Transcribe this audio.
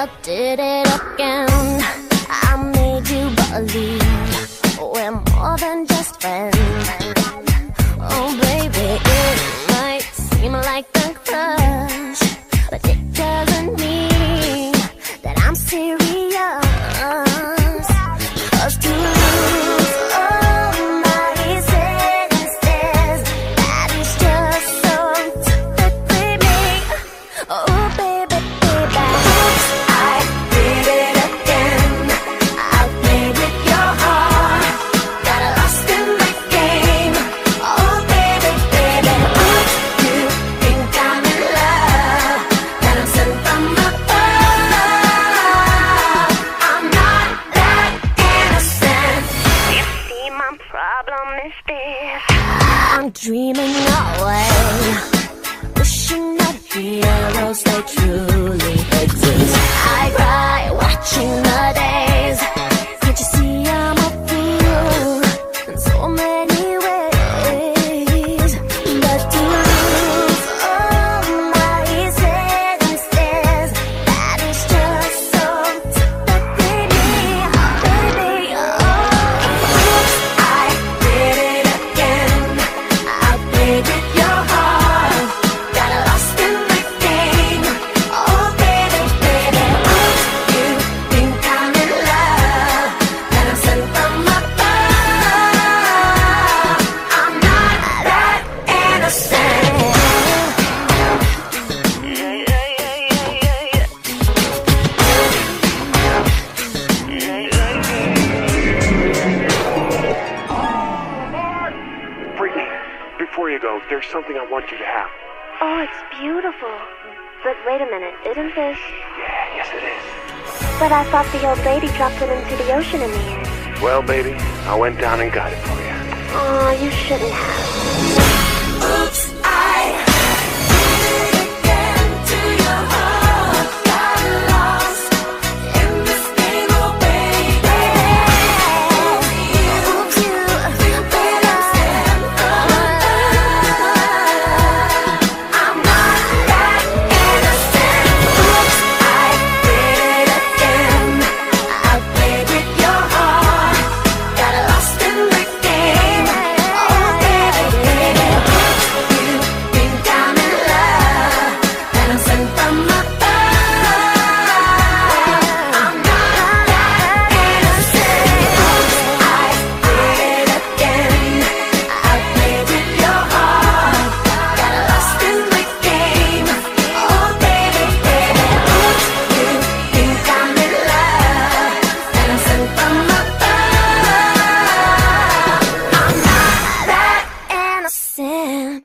I did it again. I made you believe We're more than just friends. Oh baby, it might seem like a crush But it doesn't mean that I'm serious. Problem is this. I'm dreaming away. Wishing that heroes they truly exist. I played go, there's something I want you to have. Oh, it's beautiful. But wait a minute, isn't this? Yeah, yes it is. But I thought the old lady dropped it into the ocean in the end. Well, baby, I went down and got it for you. Oh, you shouldn't have.